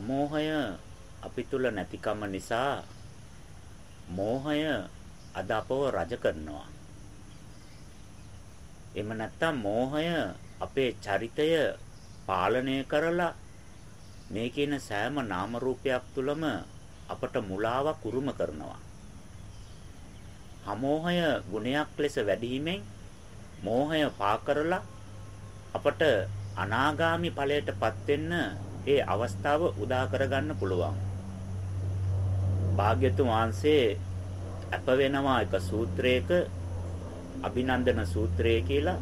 අමෝහය අපි තුල නැතිකම නිසා මෝහය අද අපව රජ කරනවා. එහෙම නැත්නම් මෝහය අපේ චරිතය පාලනය කරලා මේ කියන සෑම නාම රූපයක් තුලම අපට මුලාවක් උරුම කරනවා. අමෝහය ගුණයක් ලෙස වැඩිවීමෙන් මෝහය පා කරලා අපට අනාගාමි ඵලයටපත් වෙන්න ඒ අවස්ථාව උදා කරගන්න පුළුවන්. භාග්‍යතුන් වහන්සේ අප වෙනවා එක සූත්‍රයක අභිනන්දන සූත්‍රය කියලා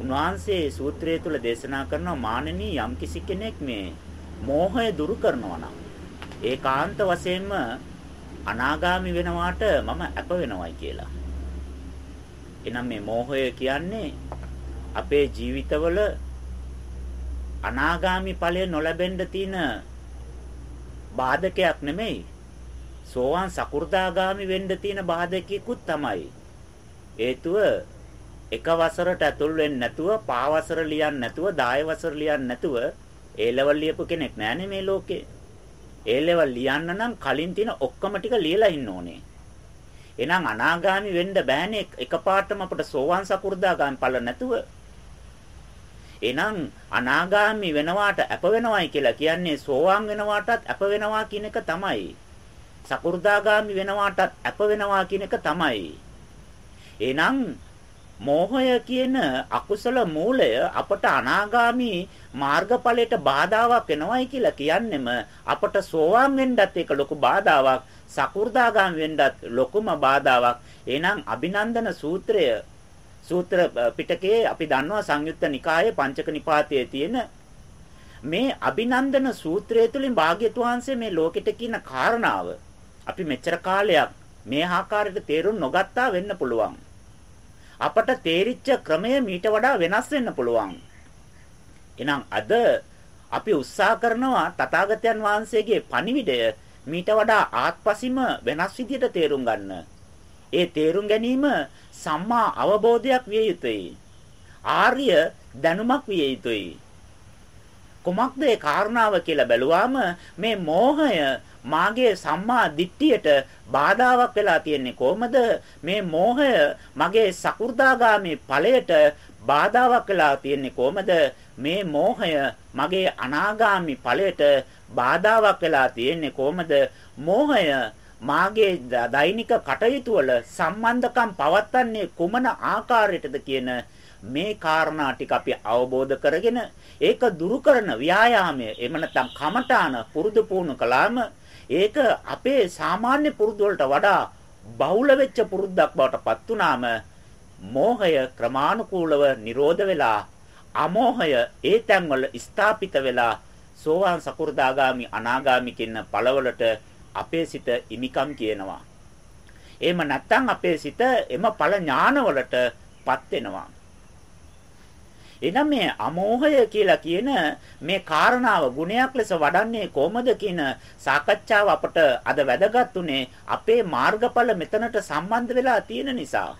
උන්වහන්සේ සූත්‍රය තුල දේශනා කරනවා මානනී යම්කිසි කෙනෙක් මේ මෝහය දුරු කරනවා නම් ඒකාන්ත වශයෙන්ම අනාගාමි වෙනවාට මම අප වෙනවයි කියලා. එහෙනම් මේ මෝහය කියන්නේ අපේ ජීවිතවල අනාගාමි ඵලය නොලැබෙන්න තියෙන බාධකයක් නෙමෙයි. සෝවාන් සකු르දාගාමි වෙන්න තියෙන බාධකයකුත් තමයි. හේතුව එක වසරට ඇතුල් වෙන්නේ නැතුව, පා වසර ලියන්නේ නැතුව, දාය වසර ලියන්නේ නැතුව ඒ ලෙවල් ලියපු කෙනෙක් නැහැනේ මේ ලෝකේ. ඒ ලෙවල් ලියන්න නම් කලින් තියෙන ඔක්කොම ටික ලියලා ඉන්න ඕනේ. එහෙනම් අනාගාමි වෙන්න බෑනේ එකපාරටම අපට සෝවාන් සකු르දාගාමි ඵල නැතුව එහෙනම් අනාගාමි වෙනවාට අප වෙනවයි කියලා කියන්නේ සෝවාන් වෙනවාටත් අප වෙනවා කියන එක තමයි. සකු르දාගාමි වෙනවාටත් අප වෙනවා කියන එක තමයි. එහෙනම් මෝහය කියන අකුසල මූලය අපට අනාගාමි මාර්ගඵලයට බාධාවක් වෙනවයි කියලා කියන්නෙම අපට සෝවාන් වෙන්නත් ඒක ලොකු බාධාවක් සකු르දාගාමි වෙන්නත් ලොකුම බාධාවක් එහෙනම් අභිනන්දන සූත්‍රය සූත්‍ර පිටකයේ අපි දන්නවා සංයුත්ත නිකායේ පංචක නිපාතයේ තියෙන මේ අභිනන්දන සූත්‍රය තුළින් භාග්‍යතුන් වහන්සේ මේ ලෝකෙට කියන කාරණාව අපි මෙච්චර කාලයක් මේ ආකාරයට තේරුම් නොගත්තා වෙන්න පුළුවන්. අපට තේරිච්ච ක්‍රමය මීට වඩා වෙනස් වෙන්න පුළුවන්. එහෙනම් අද අපි උත්සාහ කරනවා තථාගතයන් වහන්සේගේ පණිවිඩය මීට වඩා ආත්පසීම වෙනස් විදියට තේරුම් ගන්න. ඒ තේරුම් ගැනීම සම්මා අවබෝධයක් විය යුතුයි. ආර්ය දැනුමක් විය යුතුයි. කුමක්ද ඒ කාරණාව කියලා බැලුවාම මේ මෝහය මාගේ සම්මා දිට්ඨියට බාධාවක් වෙලා තියෙන්නේ කොහමද මේ මෝහය මගේ සකු르දාගාමී ඵලයට බාධාවක් වෙලා තියෙන්නේ කොහමද මේ මෝහය මගේ අනාගාමී ඵලයට බාධාවක් වෙලා තියෙන්නේ කොහමද මෝහය මාගේ දෛනික කටයුතු වල සම්බන්ධකම් පවත්න්නේ කුමන ආකාරයටද කියන මේ කාරණා ටික අපි අවබෝධ කරගෙන ඒක දුරු කරන ව්‍යායාමය එහෙම නැත්නම් කමඨාන පුරුදු පුහුණු කළාම ඒක අපේ සාමාන්‍ය පුරුදු වලට වඩා බහුල වෙච්ච පුරුද්දක් බවට පත් වුනාම මෝහය ක්‍රමානුකූලව නිරෝධ වෙලා අමෝහය ඒ තැන්වල ස්ථාපිත වෙලා සෝවාන් සකු르දාගාමි අනාගාමි කියන ඵලවලට අපේ සිත ඉමිකම් කියනවා. එහෙම නැත්නම් අපේ සිත එම ඵල ඥානවලටපත් වෙනවා. එනම් මේ අමෝහය කියලා කියන මේ කාරණාව ගුණයක් ලෙස වඩන්නේ කොහොමද කියන සාකච්ඡාව අපට අද වැදගත් උනේ අපේ මාර්ගඵල මෙතනට සම්බන්ධ වෙලා තියෙන නිසා.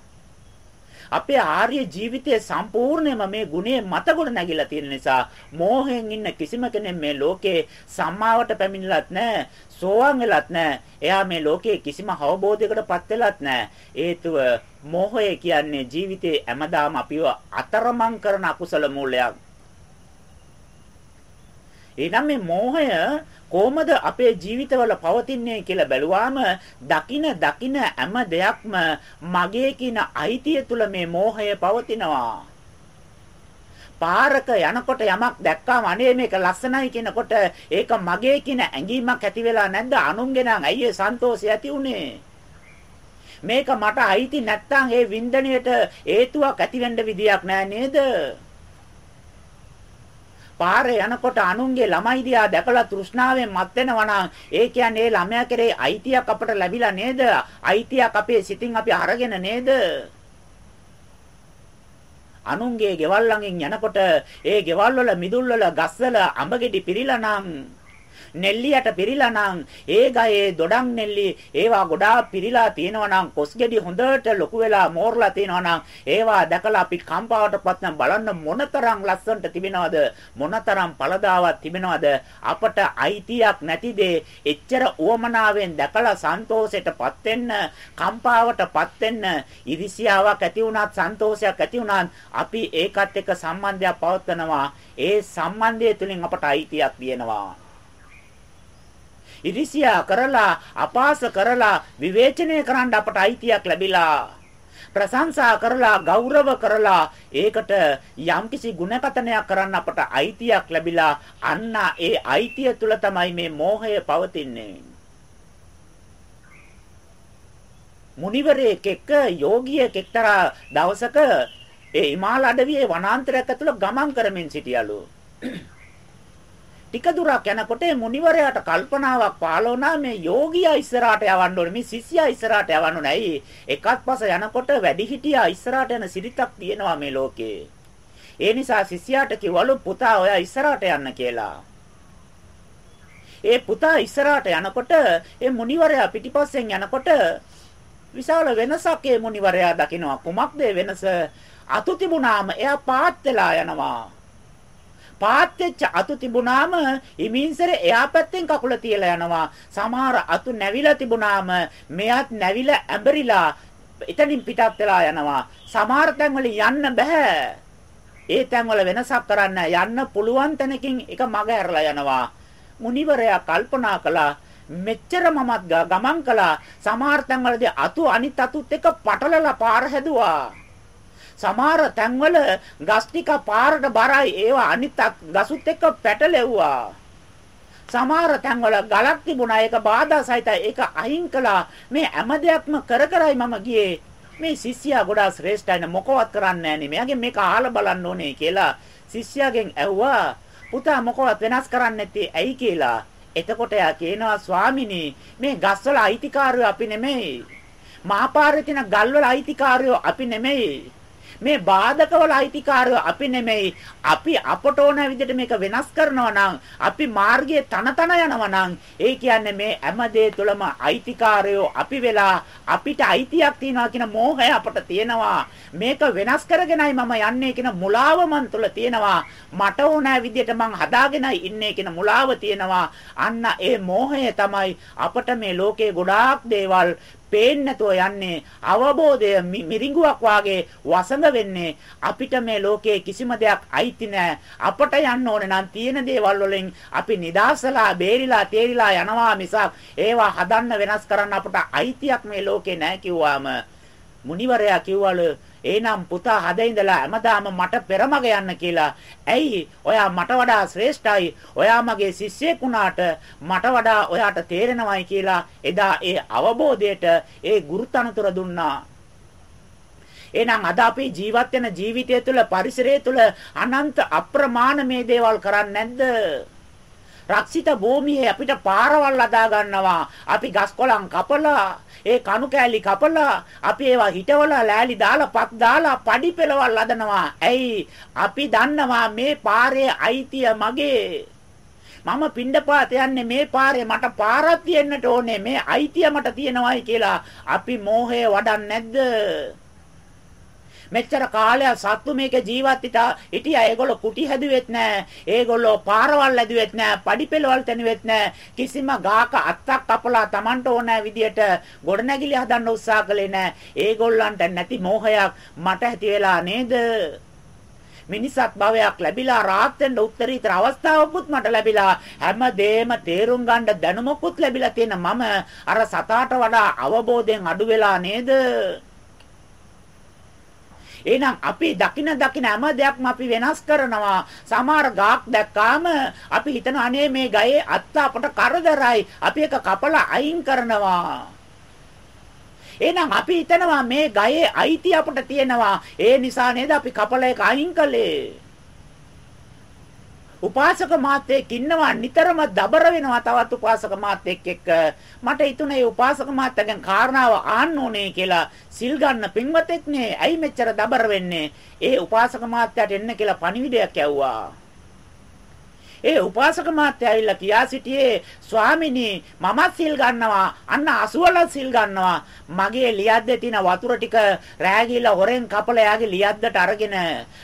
අපේ ආර්ය ජීවිතයේ සම්පූර්ණයෙන්ම මේ ගුණය මත ගොඩ නැගිලා තියෙන නිසා මෝහයෙන් ඉන්න කිසිම කෙනෙක් මේ ලෝකේ සම්මාවට පැමිණලත් නැහැ සෝවාන් වෙලත් නැහැ එයා මේ ලෝකේ කිසිම අවබෝධයකටපත් වෙලත් නැහැ හේතුව මෝහය කියන්නේ ජීවිතේ හැමදාම අපිව අතරමං කරන අකුසල මූලයක්. එහෙනම් මේ මෝහය කොහොමද අපේ ජීවිතවල පවතින්නේ කියලා බැලුවාම දකින දකින හැම දෙයක්ම මගේ කියන අයිතිය තුල මේ මෝහය පවතිනවා. පාරක යනකොට යමක් දැක්කාම අනේ මේක ලස්සනයි කියනකොට ඒක මගේ කියන ඇඟීමක් ඇති වෙලා නැද්ද? අනුන්ගේ නම් අයියේ සන්තෝෂය ඇති උනේ? මේක මට අයිති නැත්තම් ඒ වින්දනයට හේතුවක් ඇති වෙන්න විදියක් නෑ නේද? පාරේ යනකොට අනුන්ගේ ළමයි දිහා දැකලා තෘෂ්ණාවෙන් මත් වෙනවා නම් ඒ කියන්නේ ඒ ළමයා කෙරේ අයිතියක් අපට ලැබිලා නේද? අයිතියක් අපේ සිතින් අපි අරගෙන නේද? අනුන්ගේ ගෙවල් ළඟින් යනකොට ඒ ගෙවල් වල මිදුල් වල ගස් වල අඹ ගෙඩි පිරීලා නම් නෙල්ලියට පිරීලා නම් ඒ ගහේ දොඩම් නෙල්ලි ඒවා ගොඩාක් පිරීලා තියෙනවා නම් කොස්ගෙඩි හොඳට ලොකු වෙලා මෝරලා තියෙනවා නම් ඒවා දැකලා අපි කම්පාවටපත් නම් බලන්න මොනතරම් ලස්සනට තිබෙනවද? මොනතරම් පළදාවක් තිබෙනවද? අපට අයිතියක් නැති දේ එච්චර උවමනාවෙන් දැකලා සන්තෝෂයටපත් වෙන්න කම්පාවටපත් වෙන්න ඉරිසියාවක් ඇති වුණත් සන්තෝෂයක් ඇති වුණත් අපි ඒකත් එක්ක සම්බන්ධයක් පවත්වනවා. ඒ සම්බන්ධය තුලින් අපට අයිතියක් තියෙනවා. ඉරිසියා කරලා අපාස කරලා විවේචනය කරන්න අපට අයිතියක් ලැබිලා ප්‍රශංසා කරලා ගෞරව කරලා ඒකට යම්කිසි ಗುಣකතනයක් කරන්න අපට අයිතියක් ලැබිලා අන්න ඒ අයිතිය තුල තමයි මේ මෝහය පවතින්නේ. මුනිවරයෙක් එක්ක යෝගියෙක් එක්තරා දවසක ඒ හිමාල අඩවියේ වනාන්තරයක් ඇතුළ ගමන් කරමින් සිටියලු. ටික දුරක් යනකොට මුනිවරයාට කල්පනාවක් පාලවනා මේ යෝගියා ඉස්සරහට යවන්න ඕනේ මේ ශිෂ්‍යයා ඉස්සරහට යවන්න ඕනේ. ඇයි? එකත් පස යනකොට වැඩිහිටියා ඉස්සරහට යන සිරිතක් තියෙනවා මේ ලෝකේ. ඒ නිසා ශිෂ්‍යයාට කිව්වලු පුතා ඔයා ඉස්සරහට යන්න කියලා. ඒ පුතා ඉස්සරහට යනකොට ඒ මුනිවරයා පිටිපස්සෙන් යනකොට විශාල වෙනසක් ඒ මුනිවරයා දකිනවා. කුමක්ද වෙනස? අතු තිබුණාම එයා පාත් වෙලා යනවා. පාත් වෙච්ච අතු තිබුණාම ඉමින්සර එයා පැත්තෙන් කකුල තියලා යනවා. සමහර අතු නැවිලා තිබුණාම මෙයත් නැවිලා ඇඹරිලා එතනින් පිටත් වෙලා යනවා. සමහර තැන්වල යන්න බෑ. ඒ තැන්වල වෙනසක් කරන්න යන්න පුළුවන් තැනකින් එක මග ඇරලා යනවා. මුනිවරයා කල්පනා කළා මෙච්චර මමත් ගමන් කළා සමහර තැන්වලදී අතු අනිත් අතුත් එක්ක පටලලා පාර හැදුවා සමහර තැන්වල ගස් ටික පාරට බරයි ඒවා අනිත් ගසුත් එක්ක පැටලෙව්වා. සමහර තැන්වල ගලක් තිබුණා ඒක බාධා සහිතයි ඒක අහිං කළා. මේ හැම දෙයක්ම කර කරයි මම ගියේ. මේ ශිෂ්‍යයා ගොඩාක් ශ්‍රේෂ්ඨයි මොකවත් කරන්නේ නැහැ නේ. මෙයාගෙන් මේක අහලා බලන්න ඕනේ කියලා ශිෂ්‍යයාගෙන් ඇහුවා. පුතා මොකවත් වෙනස් කරන්නේ නැත්තේ ඇයි කියලා. එතකොට එයා කියනවා ස්වාමිනී මේ ගස්වල අයිතිකාරයෝ අපි නෙමෙයි. මහපාරේ තියෙන ගල්වල අයිතිකාරයෝ අපි නෙමෙයි. මේ බාධකවල අයිතිකාරයෝ අපි නෙමෙයි. අපි අපට ඕන විදිහට මේක වෙනස් කරනවා නම් අපි මාර්ගයේ තන තන යනවා නම් ඒ කියන්නේ මේ හැම දේ තුළම අයිතිකාරයෝ අපි වෙලා අපිට අයිතියක් තියනවා කියන මෝහය අපට තියෙනවා. මේක වෙනස් කරගෙනයි මම යන්නේ කියන මුලාව මන් තුළ තියෙනවා. මට ඕන විදිහට මං හදාගෙනයි ඉන්නේ කියන මුලාව තියෙනවා. අන්න ඒ මෝහය තමයි අපට මේ ලෝකේ ගොඩාක් දේවල් පේන්නේ නැතුව යන්නේ අවබෝධය මිරිඟුවක් වාගේ වසඟ වෙන්නේ අපිට මේ ලෝකයේ කිසිම දෙයක් අයිති නැහැ අපට යන්න ඕනේ නම් තියෙන දේවල් වලින් අපි නිදාසලා බේරිලා තේරිලා යනවා මිසක් ඒවා හදන්න වෙනස් කරන්න අපට අයිතියක් මේ ලෝකේ නැහැ කිව්වාම. මුනිවරයා කිව්වලු එහෙනම් පුතා හද ඉඳලා හැමදාම මට පෙරමග යන්න කියලා. ඇයි? ඔයා මට වඩා ශ්‍රේෂ්ඨයි. ඔයා මගේ ශිෂ්‍යෙක් වුණාට මට වඩා ඔයාට තේරෙනවයි කියලා එදා ඒ අවබෝධයට ඒ ගුරුතනතුර දුන්නා. එහෙනම් අද අපි ජීවත් වෙන ජීවිතය තුළ පරිසරය තුළ අනන්ත අප්‍රමාණ මේ දේවල් කරන්නේ නැද්ද? රක්ෂිත භූමියේ අපිට පාරවල් අදා ගන්නවා. අපි ගස් කොළන් කපලා, ඒ කණු කෑලි කපලා, අපි ඒවා හිටවලා ලෑලි දාලා පත් දාලා padi පෙළවල් අදනවා. ඇයි? අපි දන්නවා මේ පාරේ අයිතිය මගේ. මම පිණ්ඩපාත යන්නේ මේ පාරේ මට පාරක් තියෙන්නට ඕනේ මේ අයිතිය මට තියෙනවායි කියලා අපි මෝහය වඩන්නේ නැද්ද මෙච්චර කාලයක් සත්තු මේක ජීවත් හිටා හිටියා ඒගොල්ලෝ කුටි හැදුවෙත් නැහැ ඒගොල්ලෝ පාරවල් හැදුවෙත් නැහැ පඩිපෙළවල් තැනුවෙත් නැහැ කිසිම ගාක අත්තක් කපලා Tamanට ඕන විදියට ගොඩනැගිලි හදන්න උත්සාහ කළේ නැහැ ඒගොල්ලන්ට නැති මෝහයක් මට ඇති වෙලා නේද? මිනිසත් භවයක් ලැබිලා රාත් වෙන්න උත්තරීතර අවස්ථාවකුත් මට ලැබිලා හැමදේම තේරුම් ගන්න දැනුමකුත් ලැබිලා තියෙන මම අර සතාට වඩා අවබෝධයෙන් අඩු වෙලා නේද? එහෙනම් අපි දකින දකින හැම දෙයක්ම අපි වෙනස් කරනවා. සමහර ගාක් දැක්කාම අපි හිතන අනේ මේ ගයේ අත්ත අපට කරදරයි. අපි ඒක කපලා අයින් කරනවා. එහෙනම් අපි හිතනවා මේ ගයේ අයිති අපට තියෙනවා. ඒ නිසා නේද අපි කපලා ඒක අයින් කළේ. උපාසක මාත්‍යෙක් ඉන්නවා නිතරම දබර වෙනවා තවත් උපාසක මාත්‍යෙක් එක්ක. මට හිතුනේ උපාසක මාත්‍යාගෙන් කාරණාව ආන්න ඕනේ කියලා සිල් ගන්න පින්වතෙක් නේ. ඇයි මෙච්චර දබර වෙන්නේ? ඒ උපාසක මාත්‍යාට එන්න කියලා පණිවිඩයක් ඇව්වා ඒ උපාසක මාත්‍යා ඇවිල්ලා කියා සිටියේ ස්වාමිනී මමත් සිල් ගන්නවා. අන්න අසුවලත් සිල් ගන්නවා. මගේ ලියද්දේ තියෙන වතුර ටික රෑගිලා හොරෙන් කපලා යාගේ ලියද්දට අරගෙන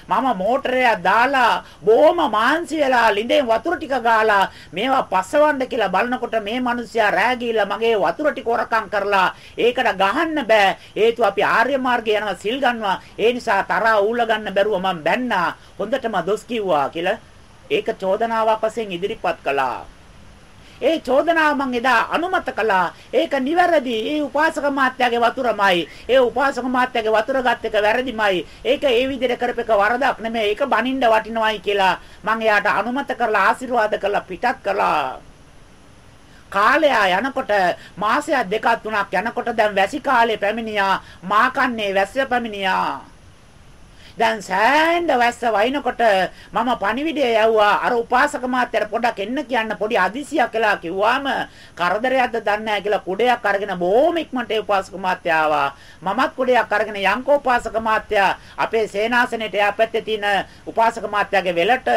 මම මෝටරය දාලා බොහොම මාන්සි වෙලා ලිඳෙන් වතුර ටික ගාලා මේවා පස්සවන්න කියලා බලනකොට මේ මිනිස්සයා රෑගිලා මගේ වතුර ටික හොරකම් කරලා ඒකට ගහන්න බෑ. හේතුව අපි ආර්ය මාර්ගේ යනවා සිල් ගන්නවා. ඒ නිසා තරහා ඌල ගන්න බැරුව මම බැන්නා. හොඳටම දොස් කිව්වා කියලා ඒක චෝදනාවක් වශයෙන් ඉදිරිපත් කළා. ඒ චෝදනාව මං එදා අනුමත කළා. ඒක නිවැරදි. ඒ උපාසක මාත්‍යාගේ වතුරමයි. ඒ උපාසක මාත්‍යාගේ වතුර ගත් එක වැරදිමයි. ඒක ඒ විදිහට කරපෙක වරදක් නෙමෙයි. ඒක බනින්න වටිනවයි කියලා මං එයාට අනුමත කරලා ආශිර්වාද කරලා පිටත් කළා. කාලය යනකොට මාසයක් දෙකක් තුනක් යනකොට දැන් වැසි කාලේ පැමිණියා මා කන්නේ වැස්ස පැමිණියා දැන් සෑහෙන වැස්ස වයින්කොට මම පණිවිඩය යවුවා. අර උපාසක මාත්‍යට පොඩක් එන්න කියන්න පොඩි අදිසියක් කළා කිව්වාම කරදරයක්ද දන්නේ නැහැ කියලා කුඩයක් අරගෙන බොහොම ඉක්මනට ඒ උපාසක මාත්‍යා ආවා. මමත් කුඩයක් අරගෙන යංකෝ උපාසක මාත්‍යා අපේ සේනාසනෙට එහා පැත්තේ තියෙන උපාසක මාත්‍යාගේ වෙලට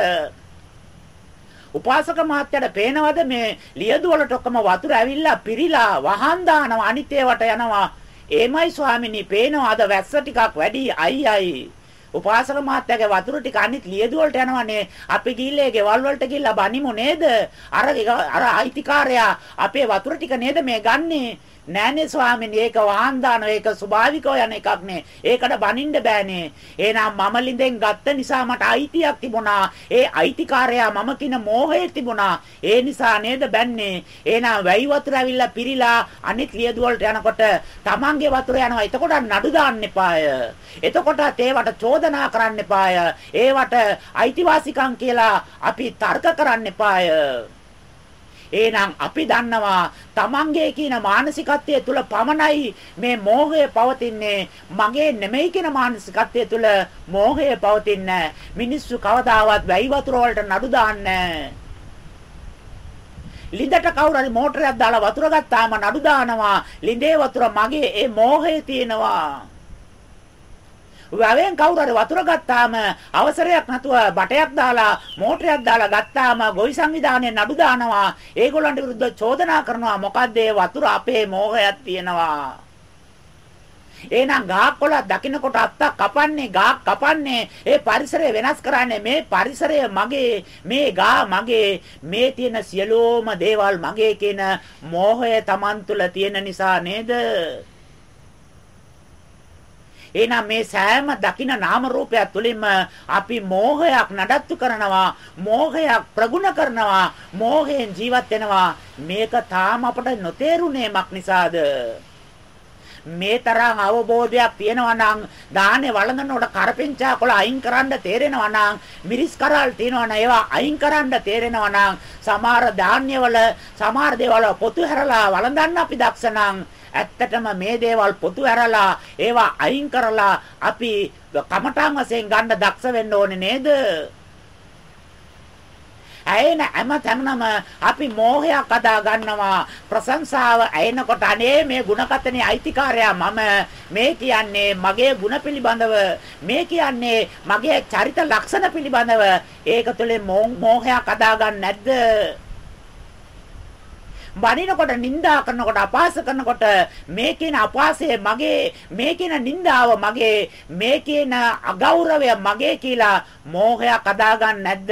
උපාසක මහත්තයාට පේනවද මේ ලියදු වලට ඔක්කොම වතුර ඇවිල්ලා පිරීලා වහන් දානවා අනිත් ඒවට යනවා. එමයි ස්වාමිනී පේනවා අද වැස්ස ටිකක් වැඩි? අයියයි. උපාසක මහත්තයාගේ වතුර ටික අනිත් ලියදු වලට යනවනේ. අපි ගිහිල්ලා ගෙවල් වලට ගිහිල්ලා බනිමු නේද? අර අර අයිතිකාරයා අපේ වතුර ටික නේද මේ ගන්නේ? නෑනේ ස්වාමීනි ඒක වහන් දාන ඒක ස්වභාවිකව යන එකක් නේ. ඒකට බනින්න බෑනේ. එහෙනම් මම ලිඳෙන් ගත්ත නිසා මට අයිතියක් තිබුණා. ඒ අයිතිකාරයා මම කින මෝහය තිබුණා. ඒ නිසා නේද බැන්නේ. එහෙනම් වැයි වතුර ඇවිල්ලා පිරීලා අනිත් ලියදු වලට යනකොට Tamange වතුර යනවා. එතකොට නඩු දාන්න එපාය. එතකොට ඒවට චෝදනා කරන්න එපාය. ඒවට අයිතිවාසිකම් කියලා අපි තර්ක කරන්න එපාය. එහෙනම් අපි දන්නවා තමන්ගේ කියන මානසිකත්වයේ තුල පමණයි මේ මෝහය පවතින්නේ. මගේ නෙමෙයි කියන මානසිකත්වයේ තුල මෝහය පවතින්නේ. මිනිස්සු කවදාවත් වැයි වතුර වලට නඩු දාන්නේ ලිඳට කවුරු හරි මෝටරයක් දාලා වතුර ගත්තාම නඩු දානවා. ලිඳේ වතුර මගේ. ඒ මෝහය තියෙනවා. වැවෙන් කවුරු හරි වතුර ගත්තාම අවසරයක් නැතුව බටයක් දාලා මෝටරයක් දාලා ගත්තාම ගොවි සංවිධානයේ නඩු දානවා. ඒගොල්ලන්ට විරුද්ධව චෝදනා කරනවා. මොකද ඒ වතුර අපේ මෝහයක් තියෙනවා. එහෙනම් ගහක් කොළ දකින්නකොට අත්තක් කපන්නේ ගහක් කපන්නේ ඒ පරිසරය වෙනස් කරන්නේ මේ පරිසරය මගේ මේ ගහ මගේ මේ තියෙන සියලුම දේවල් මගේ කියන මෝහය Taman තුල තියෙන නිසා නේද එහෙනම් මේ සෑම දකින නාම රූපයක් තුළින්ම අපි මෝහයක් නඩත්තු කරනවා මෝහයක් ප්‍රගුණ කරනවා මෝහයෙන් ජීවත් වෙනවා. මේක තාම අපට නොතේරුනේ මක් නිසාද? මේ තරම් අවබෝධයක් තියෙනවා නම් දානේ වළඳනකොට කරපෙන්චා කොළ අයින් කරන්න තේරෙනවා නම් මිරිස් කරල් තියෙනවා නම් ඒවා අයින් කරන්න තේරෙනවා නම් සමහර ධාන්‍යවල සමහර දේවල් පොතු හැරලා වළඳන්න අපි දක්ෂ නම් ඇත්තටම මේ දේවල් පොතු ඇරලා ඒවා අයින් කරලා අපි කමඨාන් වශයෙන් ගන්න දක්ෂ වෙන්න ඕනේ නේද? ඇයෙන හැම තැනම අපි මෝහයක් අදා ගන්නවා. ප්‍රශංසාව ඇයෙනකොට අනේ මේ ಗುಣකතනේ අයිතිකාරයා මම. මේ කියන්නේ මගේ ಗುಣ පිළිබඳව. මේ කියන්නේ මගේ චරිත ලක්ෂණ පිළිබඳව. ඒක තුළ මෝහයක් අදා ගන්න නැද්ද? බනිනකොට නිඳා කරනකොට අපහාස කරනකොට මේ කියන අපහාසය මගේ මේ කියන නිඳාව මගේ මේ කියන අගෞරවය මගේ කියලා මෝහයක් අදාගන්න නැද්ද?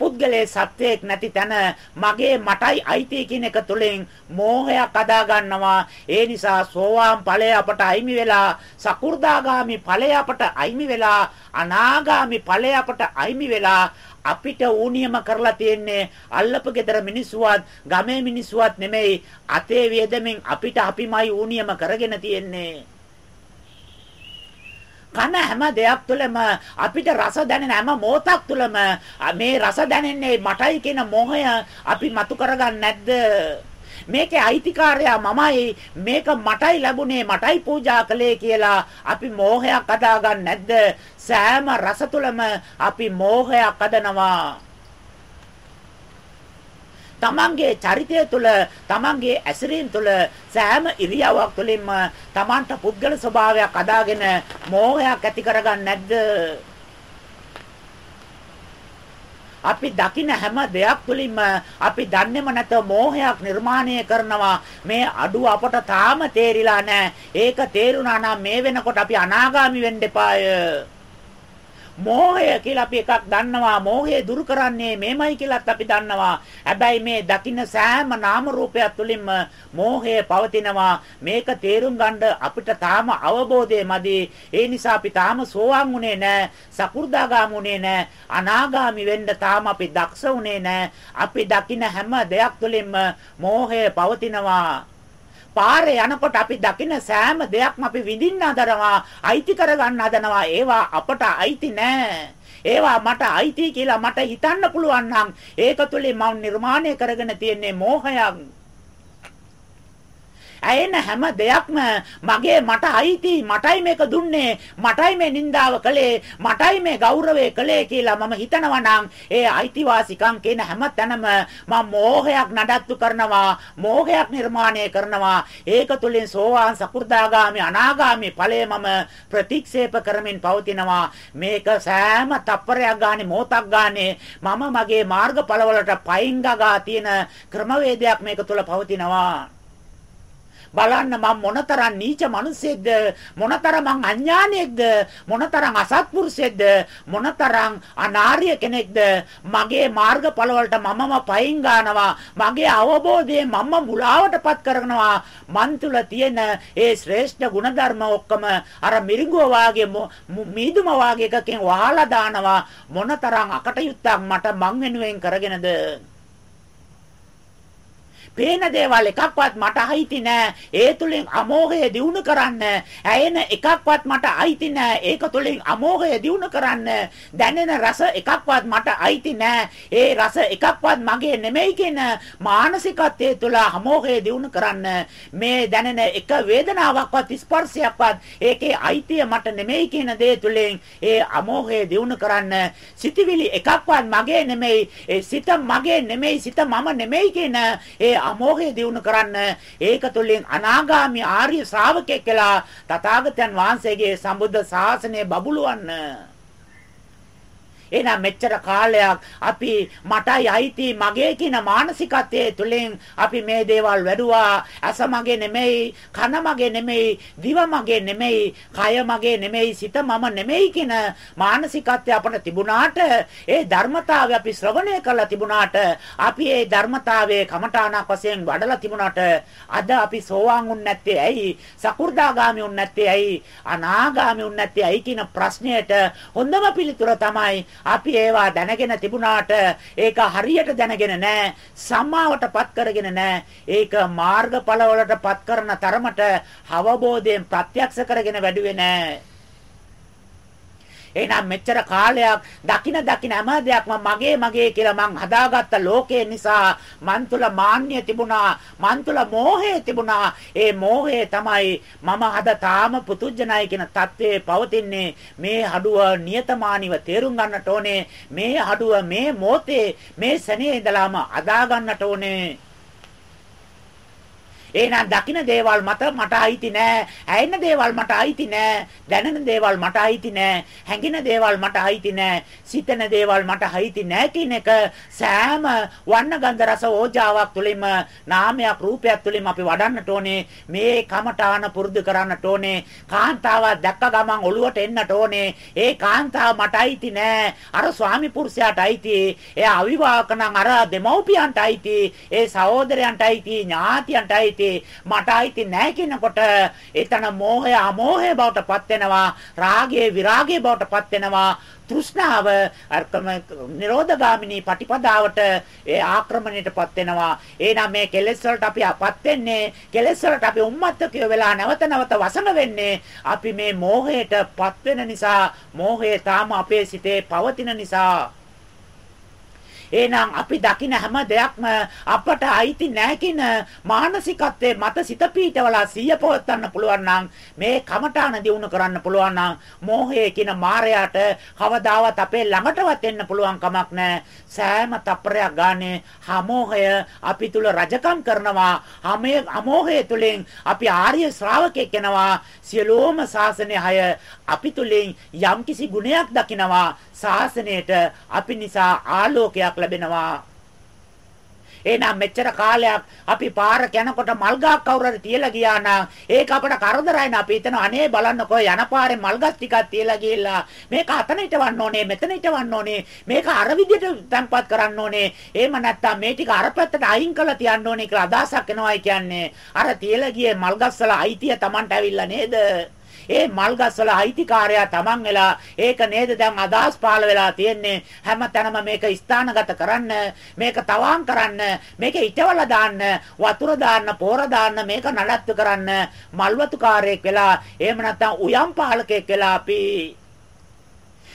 පුද්ගලයේ සත්‍යයක් නැති තැන මගේ මටයි අයිති කියන එක තුළින් මෝහයක් අදා ගන්නවා ඒ නිසා සෝවාන් ඵලය අපට අයිමි වෙලා සකු르දාගාමි ඵලය අපට අයිමි වෙලා අනාගාමි ඵලය අපට අයිමි වෙලා අපිට ඌනියම කරලා තියෙන්නේ අල්ලපු ගෙදර මිනිස්සුවත් ගමේ මිනිස්සුවත් නෙමෙයි අතේ වේදමින් අපිට අපිමයි ඌනියම කරගෙන තියෙන්නේ. කන හැම දෙයක් තුළම අපිට රස දැනෙන හැම මොහොතක් තුළම මේ රස දැනෙන්නේ මටයි කියන මොහය අපි මතු කරගන්නේ නැද්ද? මේකේ අයිතිකාරයා මමයි මේක මටයි ලැබුණේ මටයි පූජා කළේ කියලා අපි මෝහයක් අදාගන්න නැද්ද? සෑම රස තුලම අපි මෝහයක් අදනවා. තමන්ගේ චරිතය තුළ තමන්ගේ ඇසිරීම තුළ සෑම ඉරියව්වක් තුළින්ම තමන්ට පුද්ගල ස්වභාවයක් අදාගෙන මෝහයක් ඇති කරගන්න නැද්ද? අපි දකින හැම දෙයක් තුළින්ම අපි දන්නේම නැත මෝහයක් නිර්මාණය කරනවා. මේ අඩුව අපට තාම තේරිලා නැහැ ඒක තේරුණා නම් මේ වෙනකොට අපි අනාගාමි වෙන්න එපාය. මෝහය කියලා අපි එකක් දන්නවා. මෝහය දුරු කරන්නේ මේමයි කියලාත් අපි දන්නවා. හැබැයි මේ දකින්න සෑම නාම රූපයක් තුළින්ම මෝහය පවතිනවා. මේක තේරුම් ගන්න අපිට තාම අවබෝධය මදි. ඒ නිසා අපි තාම සෝවාන් වුණේ නැහැ. සකු르දාගාමි වුණේ නැහැ. අනාගාමි වෙන්න තාම අපි දක්ෂ වුණේ නැහැ. අපි දකින්න හැම දෙයක් තුළින්ම මෝහය පවතිනවා. පාරේ යනකොට අපි දකින සෑම දෙයක්ම අපි විඳින්න හදනවා, අයිති කරගන්න හදනවා. ඒවා අපට අයිති නෑ. ඒවා මට අයිති කියලා මට හිතන්න පුළුවන් නම් ඒක තුලින් මම නිර්මාණය කරගෙන තියෙන්නේ මෝහයක්. ඇයෙන හැම දෙයක්ම මගේ මට අයිති මටයි මේක දුන්නේ මටයි මේ නින්දාව කළේ මටයි මේ ගෞරවය කළේ කියලා මම හිතනවා නම් ඒ අයිතිවාසිකම් කියන හැම තැනම මම මෝහයක් නඩත්තු කරනවා මෝහයක් නිර්මාණය කරනවා. ඒක තුලින් සෝවාන් සකු르දාගාමි අනාගාමි ඵලය මම ප්‍රතික්ෂේප කරමින් පවතිනවා. මේක සෑම තප්පරයක් ගානේ මොහොතක් ගානේ මම මගේ මාර්ගඵලවලට පයින් ගා තියෙන ක්‍රමවේදයක් මේක තුල පවතිනවා. බලන්න මම මොනතරම් නීච මිනිසෙක්ද මොනතරම් මං අඥානියෙක්ද? මොනතරම් අසත්පුරුෂයෙක්ද? මොනතරම් අනාර්ය කෙනෙක්ද? මගේ මාර්ගඵල වලට මමම පයින් ගන්නවා. මගේ අවබෝධය මම මුලාවටපත් කරනවා. මන් තුල තියෙන ඒ ශ්‍රේෂ්ඨ ගුණධර්ම ඔක්කොම අර මිරිඟුව වාගේ මීදුම වාගේ එකකින් වහලා දානවා. මොනතරම් අකටයුත්තක් මට මං වෙනුවෙන් කරගෙනද? පේන දේවල් එකක්වත් මට අයිති නෑ. ඒ තුලින් අමෝහය දිනු කරන්න. ඇයෙන එකක්වත් මට අයිති නෑ. ඒක තුලින් අමෝහය දිනු කරන්න. දැනෙන රස එකක්වත් මට අයිති නෑ. ඒ රස එකක්වත් මගේ නෙමෙයි කියන මානසිකත්වයේ තුල අමෝහය දිනු කරන්න. මේ දැනෙන එක වේදනාවක්වත් ස්පර්ශයක්වත් ඒකේ අයිතිය මට නෙමෙයි කියන දේ තුලින් ඒ අමෝහය දිනු කරන්න. සිතවිලි එකක්වත් මගේ නෙමෙයි. ඒ සිත මගේ නෙමෙයි. සිත මම නෙමෙයි කියන ඒ අමෝහය දිනු කරන්න ඒක තුළින් අනාගාමී ආර්ය ශ්‍රාවකෙක් කියලා තථාගතයන් වහන්සේගේ සම්බුද්ධ ශාසනය බබළුවන්න එහෙනම් මෙච්චර කාලයක් අපි මටයි අයිති මගේ කියන මානසිකත්වයේ තුලින් අපි මේ දේවල් වැඩුවා. අස මගේ නෙමෙයි, කන මගේ නෙමෙයි, දිව මගේ නෙමෙයි, කය මගේ නෙමෙයි, සිත මම නෙමෙයි කියන මානසිකත්වය අපිට තිබුණාට ඒ ධර්මතාවය අපි ශ්‍රවණය කරලා තිබුණාට අපි ඒ ධර්මතාවයේ කමඨාණක් වශයෙන් වඩලා තිබුණාට අද අපි සෝවාන් වුන් නැත්තේ ඇයි? සකු르දාගාමි වුන් නැත්තේ ඇයි? අනාගාමි වුන් නැත්තේ ඇයි කියන ප්‍රශ්නයට හොඳම පිළිතුර තමයි අපි ඒවා දැනගෙන තිබුණාට ඒක හරියට දැනගෙන නැහැ. සම්මාවටපත් කරගෙන නැහැ. ඒක මාර්ගඵලවලටපත් කරන තරමට අවබෝධයෙන් ප්‍රත්‍යක්ෂ කරගෙන වැඩුවේ නැහැ. එහෙනම් මෙච්චර කාලයක් දකින දකින හැම දෙයක්ම මගේ මගේ කියලා මං හදාගත්ත ලෝකේ නිසා මන් තුල මාන්නය තිබුණා මන් තුල මෝහය තිබුණා. ඒ මෝහය තමයි මම අද තාම පුතුජනයි කියන தત્ත්වයේ පවතින්නේ. මේ හඩුව නියතමානිව තේරුම් ගන්නට ඕනේ. මේ හඩුව මේ මොහොතේ මේ සෙනෙහි ඉඳලාම අදා ගන්නට ඕනේ. එහෙනම් දකින්න දේවල් මත මට අයිති නෑ. ඇයෙන දේවල් මට අයිති නෑ. දැනෙන දේවල් මට අයිති නෑ. හැඟෙන දේවල් මට අයිති නෑ. සිතන දේවල් මට අයිති නෑ කියන එක සෑම වර්ණ ගන්ධ රස ඕජාවක් තුළින්ම නාමයක් රූපයක් තුළින්ම අපි වඩන්නට ඕනේ. මේ කමඨාන පුරුදු කරන්නට ඕනේ. කාන්තාව දැක්ක ගමන් ඔළුවට එන්නට ඕනේ. ඒ කාන්තාව මට අයිති නෑ. අර ස්වාමි පුරුෂයාට අයිති. එයා අවිවාහක නම් අර දෙමව්පියන්ට අයිති. ඒ සහෝදරයන්ට අයිති. ඥාතියන්ට අයිති. අයිති මට අයිති නැහැ කියනකොට එතන මෝහය අමෝහය බවට පත් වෙනවා රාගය විරාගය බවට පත් වෙනවා තෘෂ්ණාව අර්කම නිරෝධගාමිනී පටිපදාවට ඒ ආක්‍රමණයටපත් වෙනවා. එහෙනම් මේ කෙලෙස් වලට අපි අපත් වෙන්නේ කෙලෙස් වලට අපි උම්මත්තකය වෙලා නැවත නැවත වසන වෙන්නේ අපි මේ මෝහයටපත් වෙන නිසා මෝහය තාම අපේ සිතේ පවතින නිසා එහෙනම් අපි දකින හැම දෙයක්ම අපට අයිති නැහැ කියන මානසිකත්වයේ මත සිත පීඨවලා සිය පවත්වන්න පුළුවන් නම් මේ කමඨාන දියුණු කරන්න පුළුවන් නම් මෝහය කියන මායයට කවදාවත් අපේ ළඟටවත් එන්න පුළුවන් කමක් නැහැ. සෑම තප්පරයක් ගානේ හමෝහය අපි තුල රජකම් කරනවා. හමේ අමෝහය තුලින් අපි ආර්ය ශ්‍රාවකෙක් වෙනවා. සියලෝම ශාසනය හය අපි තුලින් යම්කිසි ගුණයක් දකිනවා. ශාසනයට අපි නිසා ආලෝකයක් ලැබෙනවා. එහෙනම් මෙච්චර කාලයක් අපි පාර යනකොට මල් ගහක් කවුරු හරි තියලා ගියා නම් ඒක අපට කරදරයි නේ. අපි හිතන අනේ බලන්නකෝ යන පාරේ මල් ගස් ටිකක් තියලා ගිහිල්ලා මේක අතන හිටවන්න ඕනේ මෙතන හිටවන්න ඕනේ මේක අර විදිහට තැම්පත් කරන්න ඕනේ. එහෙම නැත්නම් මේ ටික අර පැත්තට අයින් කරලා තියන්න ඕනේ කියලා අදහසක් එනවායි කියන්නේ. අර තියලා ගියේ මල් ගස් වල අයිතිය Tamanට ඇවිල්ලා නේද? ඒ මල් ගස්වල අයිතිකාරයා Taman වෙලා ඒක නේද? දැන් අදහස් පාල වෙලා තියෙන්නේ හැමතැනම මේක ස්ථානගත කරන්න මේක තවාම් කරන්න මේක ඉටවල දාන්න වතුර දාන්න පෝර දාන්න මේක නඩත්තු කරන්න මල්වතුකාරයෙක් වෙලා එහෙම නැත්නම් උයම් පාලකයෙක් වෙලා අපි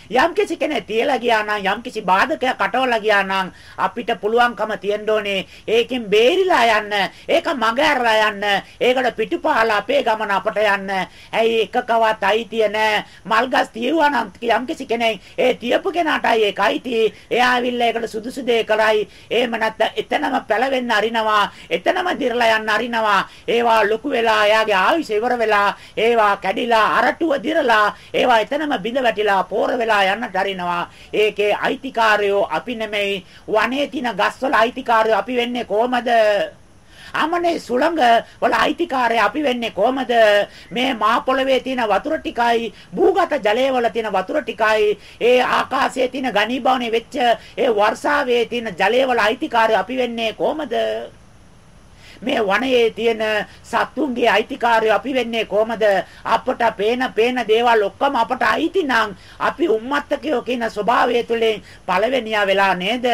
යම් කිසි කෙනෙක් තියලා ගියා නම් යම් කිසි බාධකයක් කටවලා ගියා නම් අපිට පුළුවන්කම තියෙන්න ඕනේ. ඒකෙන් බේරිලා යන්න ඒක මග ඇරලා යන්න ඒකට පිටුපහලා අපේ ගමන අපට යන්න. ඇයි එකකවත් අයිතිය නැහැ මල්ගස් තියුවා නම් යම් කිසි කෙනෙක් ඒ තියපු කෙනාටයි ඒක අයිති. එයා ඇවිල්ලා ඒකට සුදුසු දේ කරයි එහෙම නැත්නම් එතනම පැලවෙන්න අරිනවා එතනම දිරලා යන්න අරිනවා. ඒවා ලොකු වෙලා එයාගේ ආයුෂ ඉවර වෙලා ඒවා කැඩිලා අරටුව දිරලා ඒවා එතනම බිඳ වැටිලා පෝර වෙලා වෙලා යන්නට හරිනවා. ඒකේ අයිතිකාරයෝ අපි නෙමෙයි. වනේ තින ගස්වල අයිතිකාරයෝ අපි වෙන්නේ කොහමද? අමනේ සුළඟ වල අයිතිකාරය අපි වෙන්නේ කොහමද මේ මා පොළවේ තියෙන වතුර ටිකයි භූගත ජලයේ වල තියෙන වතුර ටිකයි ඒ ආකාශයේ තියෙන ඝනීභවනේ වෙච්ච ඒ වර්ෂාවේ තියෙන ජලයේ වල අයිතිකාරය අපි වෙන්නේ කොහමද මේ වනයේ තියෙන සත්තුන්ගේ අයිතිකාරයෝ අපි වෙන්නේ කොහමද? අපට පේන පේන දේවල් ඔක්කොම අපට අයිති නම් අපි උම්මත්තකයෝ කියන ස්වභාවය තුළින් පළවෙනියා වෙලා නේද?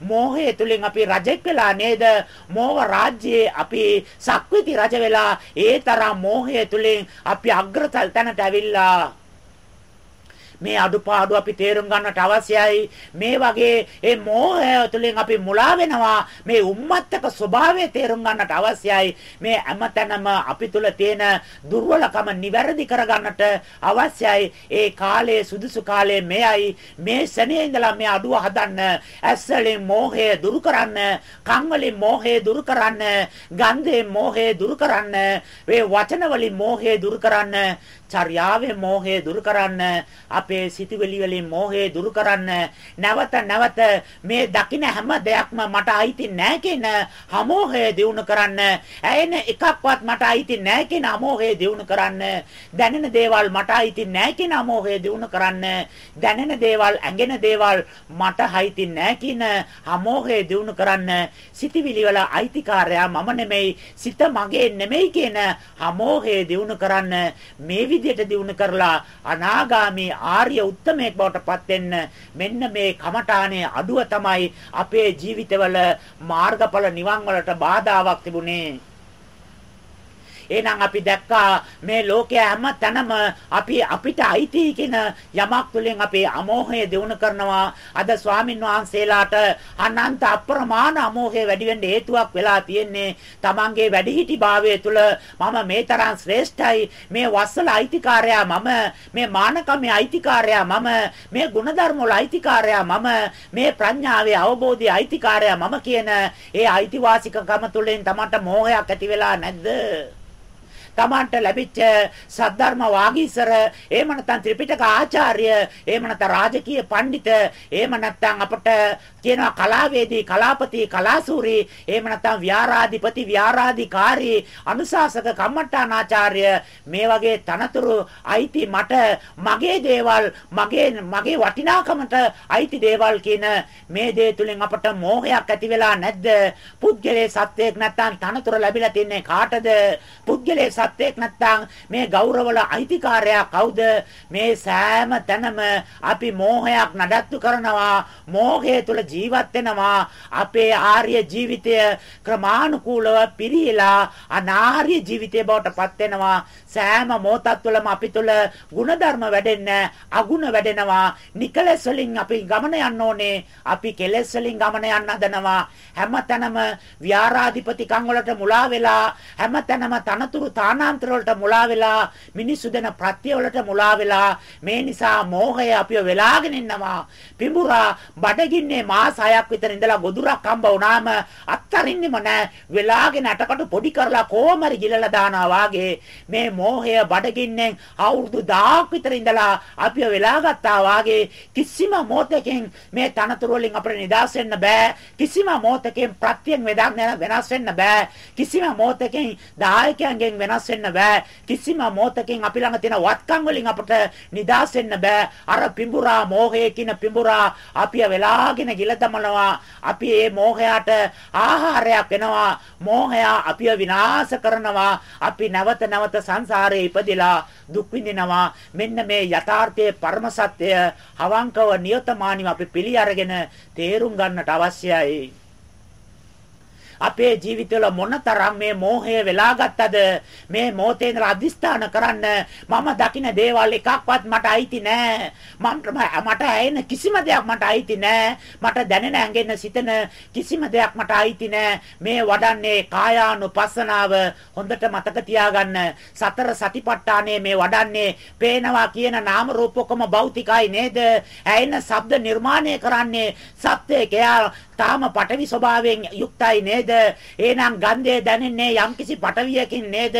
මෝහය තුළින් අපි රජෙක් වෙලා නේද? මෝහ රාජ්‍යයේ අපි සක්විති රජ වෙලා ඒ තරම් මෝහය තුළින් අපි අග්‍රතල් තැනට ඇවිල්ලා මේ අඩුපාඩු අපි තේරුම් ගන්නට අවශ්‍යයි. මේ වගේ ඒ මෝහය තුළින් අපි මුලා වෙනවා. මේ උම්මත්තක ස්වභාවය තේරුම් ගන්නට අවශ්‍යයි. මේ හැමතැනම අපි තුල තියෙන දුර්වලකම නිවැරදි කරගන්නට අවශ්‍යයි. ඒ කාලයේ සුදුසු කාලයේ මෙයයි. මේ සෙනෙහි ඉඳලා මේ අඩුව හදන්න. ඇස්වලින් මෝහය දුරු කරන්න. කන් වලින් මෝහය දුරු කරන්න. ගන්ධයෙන් මෝහය දුරු කරන්න. මේ වචන වලින් මෝහය දුරු කරන්න. චර්යාවේ මෝහය දුරු කරන්න අපේ සිතුවිලි වලින් මෝහය දුරු කරන්න. නැවත නැවත මේ දකින හැම දෙයක්ම මට අයිති නැහැ කියන අමෝහය දිනු කරන්න. ඇයෙන එකක්වත් මට අයිති නැහැ කියන අමෝහය දිනු කරන්න. දැනෙන දේවල් මට අයිති නැහැ කියන අමෝහය දිනු කරන්න. දැනෙන දේවල් ඇඟෙන දේවල් මට අයිති නැහැ කියන අමෝහය දිනු කරන්න. සිතුවිලි වල අයිතිකාරයා මම නෙමෙයි සිත මගේ නෙමෙයි කියන අමෝහය දිනු කරන්න. මේ විදියට දිනු කරලා අනාගාමී ආර්ය උත්තමයෙක් බවට පත් වෙන්න මෙන්න මේ කමඨානේ අඩුව තමයි අපේ ජීවිතවල මාර්ගඵල නිවන් වලට බාධාවක් තිබුණේ. එහෙනම් අපි දැක්කා මේ ලෝකයේ හැම තැනම අපි අපිට අයිති කියන යමක් තුළින් අපේ අමෝහය දිනු කරනවා. අද ස්වාමින් වහන්සේලාට අනන්ත අප්‍රමාණ අමෝහය වැඩි වෙන්න හේතුවක් වෙලා තියෙන්නේ තමන්ගේ වැඩිහිටි භාවය තුළ. මම මේ තරම් ශ්‍රේෂ්ඨයි. මේ වස්සල අයිතිකාරයා මම. මේ මානකමේ අයිතිකාරයා මම. මේ ගුණධර්ම වල අයිතිකාරයා මම. මේ ප්‍රඥාවේ අවබෝධයේ අයිතිකාරයා මම කියන ඒ අයිතිවාසිකකම තුළින් තමන්ට මෝහයක් ඇති වෙලා නැද්ද? Tamanට ලැබිච්ච සද්ධර්ම වාගීසර එහෙම නැත්නම් ත්‍රිපිටක ආචාර්ය එහෙම නැත්නම් රාජකීය පඬිත එහෙම නැත්නම් අපට කියනවා කලාවේදී කලාපති කලාසූරි එහෙම නැත්නම් ව්‍යාරාධිපති ව්‍යාරාධිකාරී අනුශාසක කම්මට්ටානාචාර්ය මේ වගේ තනතුරු අයිති මට මගේ දේවල් මගේ මගේ වටිනාකමට අයිති දේවල් කියන මේ දේ තුලින් අපට මෝහයක් ඇති වෙලා නැද්ද? පුද්ගල පුද්ගලයේ සත්‍යයක් නැත්තම් තනතුර ලැබිලා තින්නේ කාටද? පුද්ගලයේ සත්‍යයක් නැත්තම් මේ ගෞරවවල අයිතිකාරයා කවුද? මේ සෑම තැනම අපි මෝහයක් නඩත්තු කරනවා. මෝහය තුල ජීවත් වෙනවා. අපේ ආර්ය ජීවිතය ක්‍රමානුකූලව පිරීලා අනාර්ය ජීවිතය බවට පත් වෙනවා. සෑම මොහොතක් තුළම අපි තුළ ಗುಣධර්ම වැඩෙන්න අගුණ වැඩෙනවා. නිකලස් වලින් අපි ගමන යන්න ඕනේ. අපි කෙලස් වලින් ගමන යන්න හදනවා. හැමතැනම ව්‍යාරාධිපතිකම් වලට මුලා වෙලා හැමතැනම තනතුරු තානාන්තර වලට මුලා වෙලා මිනිස්සු දෙන ප්‍රත්‍ය වලට මුලා වෙලා මේ නිසා මෝහය අපිව වෙලාගෙන ඉන්නවා පිඹුරා බඩගින්නේ මාස 6ක් විතර ඉඳලා ගොදුරක් හම්බ වුණාම අත්තරින්නෙම නැහැ වෙලාගෙන අටකට පොඩි කරලා කොහමරි ගිලලා දානවා වාගේ මේ මෝහය බඩගින්නෙන් අවුරුදු 1000ක් විතර ඉඳලා අපිව වෙලා ගත්තා වාගේ කිසිම මොහොතකින් මේ තනතුරු වලින් අපිට නිදහස් වෙන්න බෑ කිසිම මොහොතකින් ප්‍රත්‍යයෙන් වෙනස් වෙන්න බෑ. කිසිම මොහොතකින් දායකයන්ගෙන් වෙනස් වෙන්න බෑ. කිසිම මොහොතකින් අපි ළඟ තියෙන වත්කම් වලින් අපට නිදහස් වෙන්න බෑ. අර පිඹුරා මෝහයේ කියන පිඹුරා අපිය වෙලාගෙන ගිල දමනවා. අපි මේ මෝහයට ආහාරයක් වෙනවා. මෝහය අපිව විනාශ කරනවා. අපි නැවත නැවත සංසාරේ ඉපදිලා දුක් විඳිනවා. මෙන්න මේ යථාර්ථයේ පරම සත්‍යය අවංකව නියතමානීව අපි පිළි අරගෙන තේරුම් ගන්නට අවශ්‍යයි. අපේ ජීවිතවල මොනතරම් මේ මෝහය වෙලා ගත්තද මේ මොහොතේ ඉඳලා අදිස්ථාන කරන්න මම දකින දේවල් එකක්වත් මට අයිති නෑ. මට ඇයෙන කිසිම දෙයක් මට අයිති නෑ. මට දැනෙන ඇඟෙන සිතන කිසිම දෙයක් මට අයිති නෑ. මේ වඩන්නේ කායානුපස්සනාව හොඳට මතක තියාගන්න. සතර සතිපට්ඨානයේ මේ වඩන්නේ පේනවා කියන නාම රූප ඔක්කොම භෞතිකයි නේද? ඇයෙන ශබ්ද නිර්මාණය කරන්නේ සත්‍යය තාම පටවි ස්වභාවයෙන් යුක්තයි නේද? එහෙනම් ගන්ධය දැනෙන්නේ යම්කිසි පටවියකින් නේද?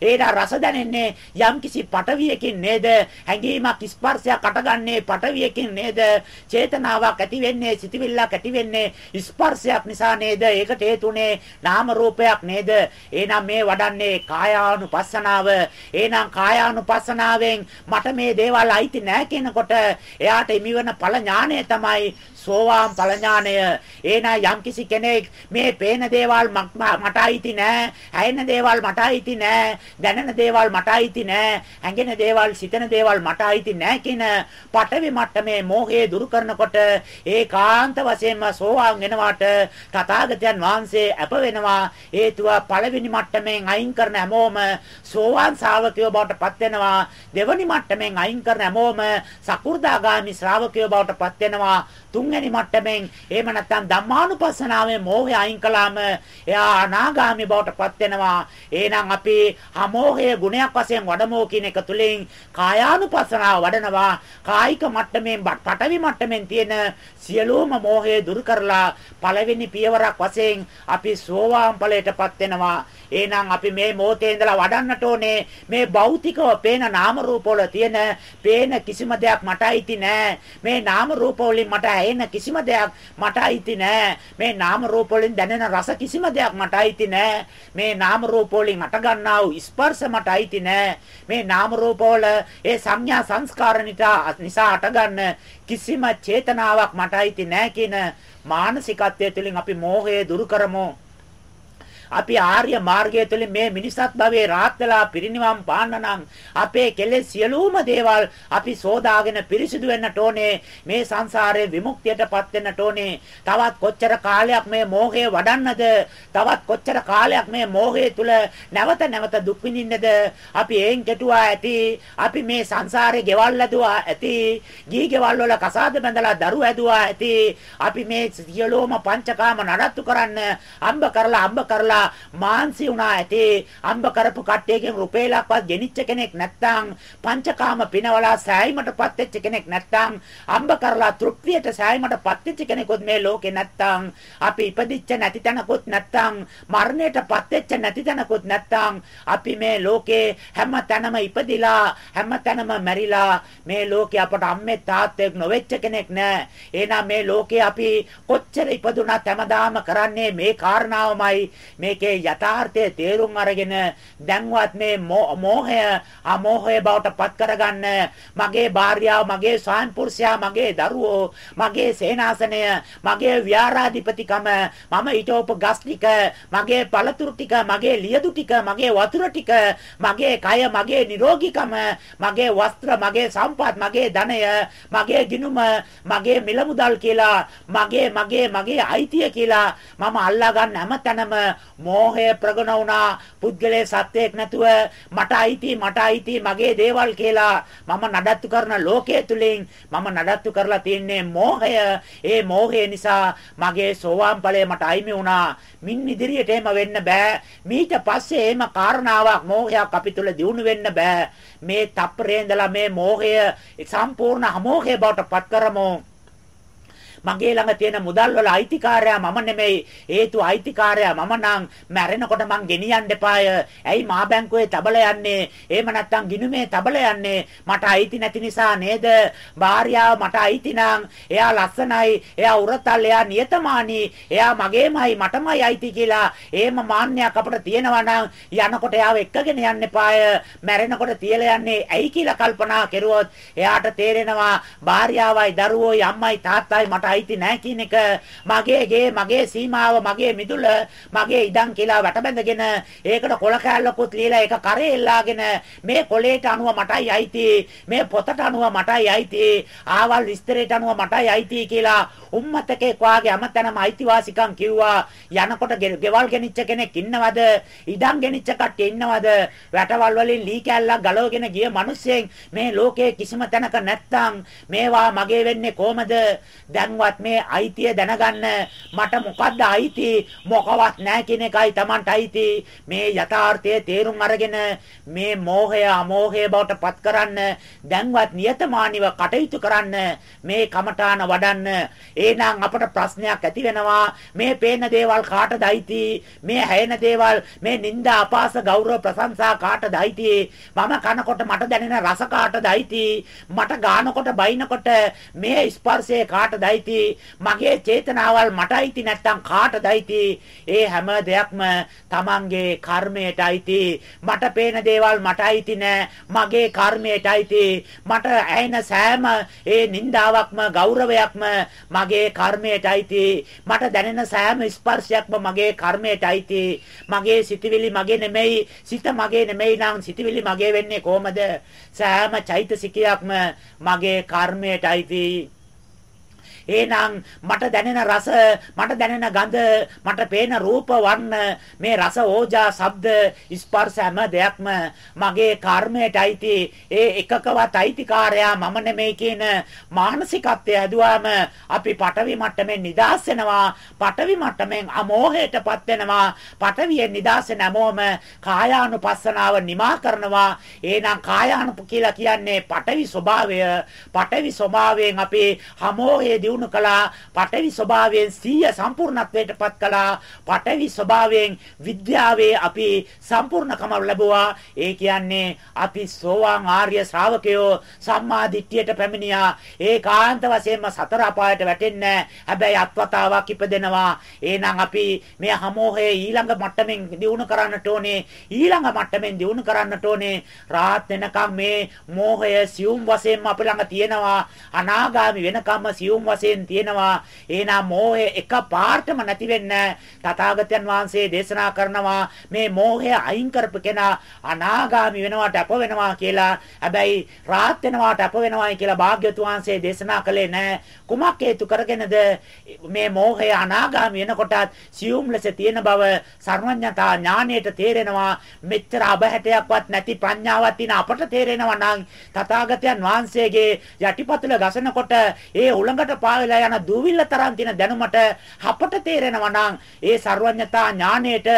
එහෙනම් රස දැනෙන්නේ යම්කිසි පටවියකින් නේද? හැඟීමක් ස්පර්ශයක් අටගන්නේ පටවියකින් නේද? චේතනාවක් ඇති වෙන්නේ සිතවිල්ලක් ඇති වෙන්නේ ස්පර්ශයක් නිසා නේද? ඒකට හේතුනේ නාම රූපයක් නේද? එහෙනම් මේ වඩන්නේ කායානුපස්සනාව. එහෙනම් කායානුපස්සනාවෙන් මට මේ දේවල් අයිති නැහැ කියනකොට එයාට හිමිවන ඵල ඥානය තමයි සෝවාන් ඵල ඥානය. එනා යම්කිසි කෙනෙක් මේ පේන දේවල් මට අයිති නෑ. ඇයෙන දේවල් මට අයිති නෑ. දැනෙන දේවල් මට අයිති නෑ. ඇඟෙන දේවල් සිතන දේවල් මට අයිති නෑ කියන පටවි මට්ටමේ මෝහය දුරු කරනකොට ඒකාන්ත වශයෙන්ම සෝවාන් වෙනවාට තථාගතයන් වහන්සේ අප වෙනවා. හේතුව පළවෙනි මට්ටමෙන් අයින් කරන හැමෝම සෝවාන් ශ්‍රාවකයෝ බවට පත් වෙනවා. දෙවනි මට්ටමෙන් අයින් කරන හැමෝම සකු르දාගාමි ශ්‍රාවකයෝ බවට පත් වෙනවා. තුන්වෙනි මට්ටමෙන් එහෙම නැත්නම් ධම්මානුපස්සනාවේ මෝහය අයින් කළාම එයා අනාගාමී බවට පත් වෙනවා. එහෙනම් අපි අමෝහය ගුණයක් වශයෙන් වඩමෝ කියන එක තුලින් කායානුපස්සනාව වඩනවා. කායික මට්ටමෙන් පටවි මට්ටමෙන් තියෙන සියලුම මෝහය දුරු කරලා පළවෙනි පියවරක් වශයෙන් අපි සෝවාන් ඵලයටපත් වෙනවා. එහෙනම් අපි මේ මොහොතේ ඉඳලා වඩන්නට ඕනේ මේ භෞතිකව පේන නාම රූප වල තියෙන පේන කිසිම දෙයක් මට අයිති නෑ. මේ නාම රූප වලින් මට ඇහෙන කිසිම දෙයක් මට අයිති නෑ. මේ නාම රූප වලින් දැනෙන රස කිසිම දෙයක් මට අයිති නෑ. මේ නාම රූප වලින් මට ගන්නා වූ ස්පර්ශ මට අයිති නෑ. මේ නාම රූප වල ඒ සංඥා සංස්කාර නිසා අටගන්න කිසිම චේතනාවක් මට අයිති නෑ කියන මානසිකත්වය තුළින් අපි මෝහය දුරු කරමු. අපි ආර්ය මාර්ගය තුළින් මේ මිනිසත් භවයේ රාත් වෙලා පිරිනිවන් පාන්න නම් අපේ කෙලෙස් සියලුම දේවල් අපි සෝදාගෙන පිරිසිදු වෙන්නට ඕනේ. මේ සංසාරේ විමුක්තියටපත් වෙන්නට ඕනේ. තවත් කොච්චර කාලයක් මේ මෝහය වඩන්නද? තවත් කොච්චර කාලයක් මේ මෝහය තුල නැවත නැවත දුක් විඳින්නද? අපි එයින් කෙටුවා ඇති. අපි මේ සංසාරේ ගෙවල් ඇදුවා ඇති. ගී ගෙවල් වල කසාද බැඳලා දරු ඇදුවා ඇති. අපි මේ සියලුම පංචකාම නඩත්තු කරන්න අම්බ කරලා අම්බ කරලා කරලා මාන්සි වුණා ඇතේ. අම්බ කරපු කට්ටියකින් රුපියලක්වත් ගෙනිච්ච කෙනෙක් නැත්නම් පංචකාම පිනවලා සෑයීමටපත් වෙච්ච කෙනෙක් නැත්නම් අම්බ කරලා තෘප්තියට සෑයීමටපත් වෙච්ච කෙනෙකුත් මේ ලෝකේ නැත්නම් අපි ඉපදිච්ච නැති තැනකුත් නැත්නම් මරණයටපත් වෙච්ච නැති තැනකුත් නැත්නම් අපි මේ ලෝකේ හැම තැනම ඉපදිලා හැම තැනම මැරිලා මේ ලෝකේ අපට අම්මේ තාත්තෙක් නොවෙච්ච කෙනෙක් නෑ. එහෙනම් මේ ලෝකේ අපි කොච්චර ඉපදුණත් හැමදාම කරන්නේ මේ කාරණාවමයි. මේකේ යථාර්ථය තේරුම් අරගෙන දැන්වත් මේ මෝහය අමෝහය බවට පත් කරගන්න මගේ භාර්යාව මගේ ස්වාමිපුරුෂයා මගේ දරුවෝ මගේ සේනාසනය මගේ ව්‍යාරාධිපතිකම මම ඊටෝප ගස් ටික මගේ පළතුරු ටික මගේ ලියදු ටික මගේ වතුර ටික මගේ කය මගේ නිරෝගීකම මගේ වස්ත්‍ර මගේ සම්පත් මගේ ධනය මගේ ගිනුම මගේ මිල මුදල් කියලා මගේ මගේ මගේ අයිතිය කියලා මම අල්ලා ගන්න හැමතැනම මෝහය ප්‍රගුණ වුණා. පුද්ගලයේ සත්‍යයක් නැතුව මට අයිති මට අයිති මගේ දේවල් කියලා මම නඩත්තු කරන ලෝකයේ තුලින් මම නඩත්තු කරලා තියන්නේ මෝහය. ඒ මෝහය නිසා මගේ සෝවාන් ඵලය මට අයිමි වුණා. මින් ඉදිරියට එහෙම වෙන්න බෑ. මීට පස්සේ එහෙම කාරණාවක් මෝහයක් අපි තුල දිනු වෙන්න බෑ. මේ තප්පරේ ඉඳලා මේ මෝහය සම්පූර්ණ අමෝහය බවට පත් කරමු. මගේ ළඟ තියෙන මුදල් වල අයිතිකාරයා මම නෙමෙයි. හේතු අයිතිකාරයා මම නම් මැරෙනකොට මං ගෙනියන්න එපාය. ඇයි මා බැංකුවේ තබල යන්නේ? එහෙම නැත්නම් ගිණුමේ තබල යන්නේ? මට අයිති නැති නිසා නේද? භාර්යාව මට අයිති නම් එයා ලස්සනයි, එයා උරතල්, එයා නියතමානී, එයා මගේමයි, මටමයි අයිති කියලා. එහෙම මාන්නයක් අපිට තියෙනවා නම් යනකොට එයාව එක්කගෙන යන්න එපාය. මැරෙනකොට තියලා යන්නේ ඇයි කියලා කල්පනා කරුවොත් එයාට තේරෙනවා භාර්යාවයි දරුවෝයි අම්මයි තාත්තයි මට අයිති නැහැ කියන එක මගේ ගේ මගේ සීමාව මගේ මිදුල මගේ ඉඩම් කියලා වැටබැඳගෙන ඒකට කොල කෑල්ලකුත් ලියලා ඒක කරේ එල්ලාගෙන මේ කොලේට අනුව මටයි අයිති මේ පොතට අනුව මටයි අයිති ආවල් විස්තරයට අනුව මටයි අයිති කියලා උම්මතකෙක් වාගේ අමතනම අයිතිවාසිකම් කිව්වා. යනකොට ගෙවල් ගෙනිච්ච කෙනෙක් ඉන්නවද? ඉඩම් ගෙනිච්ච කට්ටිය ඉන්නවද? වැටවල් වලින් ලී කැල්ලක් ගලවගෙන ගිය මිනිස්සෙන් මේ ලෝකේ කිසිම තැනක නැත්තම් මේවා මගේ වෙන්නේ කොහමද? දැන්වත් මේ අයිතිය දැනගන්න මට මොකද්ද අයිති? මොකවත් නැහැ කියන එකයි Tamanට අයිති. මේ යථාර්ථයේ තේරුම් අරගෙන මේ මෝහය අමෝහය බවට පත් කරන්න දැන්වත් නියතමානීව කටයුතු කරන්න මේ කමඨාන වඩන්න. එහෙනම් අපට ප්‍රශ්නයක් ඇති වෙනවා. මේ පේන දේවල් කාටද අයිති? මේ හැයෙන දේවල් මේ නිന്ദා අපාස ගෞරව ප්‍රශංසා කාටද අයිති? මම කනකොට මට දැනෙන රස කාටද අයිති? මට ගානකොට බයිනකොට මේ ස්පර්ශය කාටද අයිති? මගේ චේතනාවල් මට අයිති නැත්නම් කාටද අයිති? ඒ හැම දෙයක්ම Tamange කර්මයට අයිති. මට පේන දේවල් මට අයිති නෑ. මගේ කර්මයට අයිති. මට ඇහෙන සෑම ඒ නිന്ദාවක්ම ගෞරවයක්ම මගේ මගේ කර්මයට අයිති. මට දැනෙන සෑම ස්පර්ශයක්ම මගේ කර්මයට අයිති. මගේ සිතවිලි මගේ නෙමෙයි. සිත මගේ නෙමෙයි නම් සිතවිලි මගේ වෙන්නේ කොහමද? සෑම චෛතසිකයක්ම මගේ කර්මයට අයිති. එහෙනම් මට දැනෙන රස, මට දැනෙන ගඳ, මට පේන රූප වර්ණ, මේ රස ඕජා, ශබ්ද, ස්පර්ශ හැම දෙයක්ම මගේ කර්මයට අයිති. ඒ එකකවත් අයිතිකාරයා මම නෙමෙයි කියන මානසිකත්වය ඇදුවාම අපි පටවි මට්ටමෙන් නිදාස් වෙනවා. පටවි මට්ටමෙන් අමෝහයටපත් වෙනවා. පටවියෙන් නිදාස් නැමෝම කායානුපස්සනාව නිමා කරනවා. එහෙනම් කායානුප කියලා කියන්නේ පටවි ස්වභාවය. පටවි ස්වභාවයෙන් අපි අමෝහයේ දියුණු කළා පටවි ස්වභාවයෙන් 100 සම්පූර්ණත්වයටපත් කළා. පටවි ස්වභාවයෙන් විද්‍යාවේ අපි සම්පූර්ණකම ලැබුවා. ඒ කියන්නේ අපි සෝවාන් ආර්ය ශ්‍රාවකයෝ සම්මා දිට්ඨියට පැමිණියා. ඒකාන්ත වශයෙන්ම සතර අපායට වැටෙන්නේ හැබැයි අත්වතාවක් ඉපදෙනවා. එහෙනම් අපි මේ හමෝහයේ ඊළඟ මට්ටමින් දියුණු කරන්නට ඕනේ. ඊළඟ මට්ටමින් දියුණු කරන්නට ඕනේ. රාත් වෙනකම් මේ මෝහය සියුම් වශයෙන්ම අප ළඟ තියෙනවා. අනාගාමි වෙනකම්ම සියුම් වශයෙන් වශයෙන් තියෙනවා. එහෙනම් මෝහය එකපාරටම නැති වෙන්න තථාගතයන් වහන්සේ දේශනා කරනවා මේ මෝහය අයින් කරපු කෙනා අනාගාමි වෙනවාට අප වෙනවා කියලා. හැබැයි රාහත් වෙනවාට අප වෙනවායි කියලා භාග්‍යවතුන් වහන්සේ දේශනා කළේ නැහැ. කුමක් හේතු කරගෙනද මේ මෝහය අනාගාමි වෙනකොටත් සියුම් ලෙස තියෙන බව සර්වඥතා ඥාණයට තේරෙනවා. මෙච්චර අබහැටයක්වත් නැති ප්‍රඥාවක් තියෙන අපට තේරෙනවා නම් තථාගතයන් වහන්සේගේ යටිපතුල ගසනකොට ඒ උලඟට පා වෙලා යන දූවිල්ල තරම් තියෙන දැනුමට අපට තේරෙනවා නම් ඒ ਸਰවඥතා ඥාණයට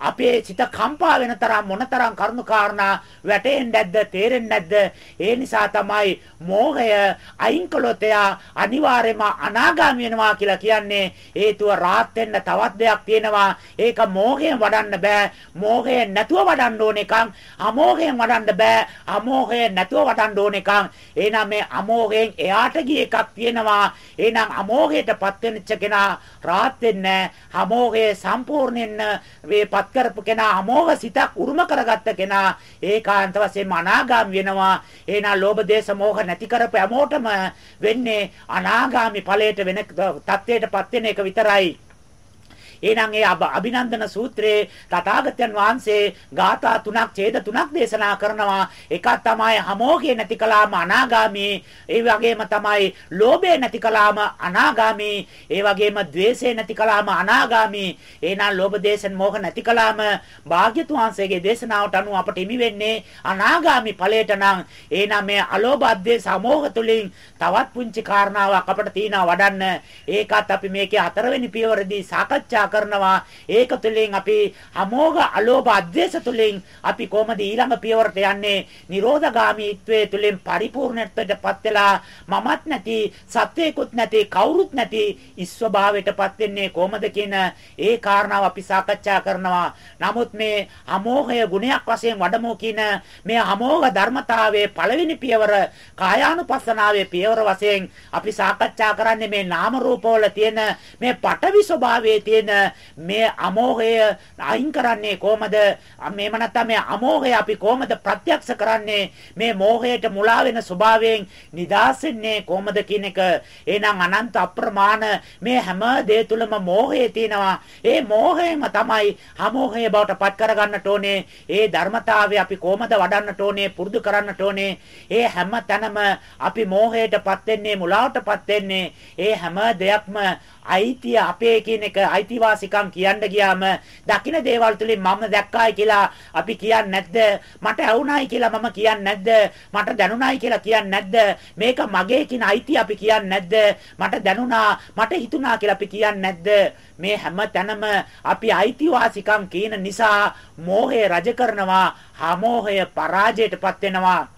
අපේ සිත කම්පා වෙන තරම් මොනතරම් කරුණු කාරණා වැටෙන්නේ නැද්ද තේරෙන්නේ නැද්ද? ඒ නිසා තමයි මෝහය අයින් කළොත් එයා අනිවාර්යයෙන්ම අනාගාමී වෙනවා කියලා කියන්නේ හේතුව රාත් වෙන්න තවත් දෙයක් තියෙනවා. ඒක මෝහයෙන් වඩන්න බෑ. මෝහයෙන් නැතුව වඩන්න ඕන එකක්. අමෝහයෙන් වඩන්න බෑ. අමෝහයෙන් නැතුව වඩන්න ඕන එකක්. එහෙනම් මේ අමෝහයෙන් එයාට ගිය එකක් තියෙනවා. එහෙනම් අමෝහයටපත් වෙච්ච කෙනා රාත් වෙන්නේ අමෝහය සම්පූර්ණයෙන් වේපත් කරපු කෙනා අමෝහ සිතක් උරුම කරගත්ත කෙනා ඒකාන්ත වශයෙන්ම අනාගාමී වෙනවා. එහෙනම් ලෝභ දේශ මෝහ නැති කරපු හැමෝටම වෙන්නේ අනාගාමී ඵලයට වෙන තත්වයටපත් වෙන එක විතරයි. එහෙනම් ඒ අභිනන්දන සූත්‍රයේ තථාගතයන් වහන්සේ ගාථා තුනක් ඡේද තුනක් දේශනා කරනවා. එකක් තමයි හමෝගේ නැති කලාම අනාගාමී. ඒ වගේම තමයි ලෝභය නැති කලාම අනාගාමී. ඒ වගේම ద్వේෂය නැති කලාම අනාගාමී. එහෙනම් ලෝභ දේශන් මෝහ නැති කලාම භාග්‍යතුන් වහන්සේගේ දේශනාවට අනුව අපට හිමි වෙන්නේ අනාගාමී ඵලයට නම් එහෙනම් මේ අලෝභ අධ්‍යේ සමෝහ තුලින් තවත් පුංචි කාරණාවක් අපට තියෙනවා වඩන්න. ඒකත් අපි මේකේ හතරවෙනි පියවරදී සාකච්ඡා කතා කරනවා. ඒක තුළින් අපි අමෝඝ අලෝභ අධ්වේෂ තුළින් අපි කොහොමද ඊළඟ පියවරට යන්නේ? නිරෝධගාමීත්වයේ තුළින් පරිපූර්ණත්වයටපත් වෙලා මමත් නැති, සත්‍යයකුත් නැති, කවුරුත් නැති ඉස්වභාවයටපත් වෙන්නේ කොහොමද කියන ඒ කාරණාව අපි සාකච්ඡා කරනවා. නමුත් මේ අමෝහය ගුණයක් වශයෙන් වඩමු කියන මේ අමෝඝ ධර්මතාවයේ පළවෙනි පියවර කායානුපස්සනාවේ පියවර වශයෙන් අපි සාකච්ඡා කරන්නේ මේ නාම රූපවල තියෙන මේ පටවි ස්වභාවයේ තියෙන මේ අමෝහය අයින් කරන්නේ කොහමද? මේව නැත්නම් මේ අමෝහය අපි කොහමද ප්‍රත්‍යක්ෂ කරන්නේ? මේ මෝහයට මුලා වෙන ස්වභාවයෙන් නිදාස් වෙන්නේ කොහමද කියන එක. එහෙනම් අනන්ත අප්‍රමාණ මේ හැම දේ තුලම මෝහය තියෙනවා. ඒ මෝහයම තමයි අමෝහය බවට පත් කරගන්නට ඕනේ. ඒ ධර්මතාවය අපි කොහමද වඩන්නට ඕනේ? පුරුදු කරන්නට ඕනේ. ඒ හැම තැනම අපි මෝහයටපත් වෙන්නේ මුලාවටපත් වෙන්නේ. ඒ හැම දෙයක්ම අයිතිය අපේ කියන එක අයිතිවාසිකම් කියන්න ගියාම දකින්න දේවල් තුලින් මම දැක්කායි කියලා අපි කියන්නේ නැද්ද? මට ඇවුනායි කියලා මම කියන්නේ නැද්ද? මට දැනුණායි කියලා කියන්නේ නැද්ද? මේක මගේ කියන අයිතිය අපි කියන්නේ නැද්ද? මට දැනුණා මට හිතුණා කියලා අපි කියන්නේ නැද්ද? මේ හැම තැනම අපි අයිතිවාසිකම් කියන නිසා මෝහය රජ කරනවා හමෝහය පරාජයටපත් වෙනවා.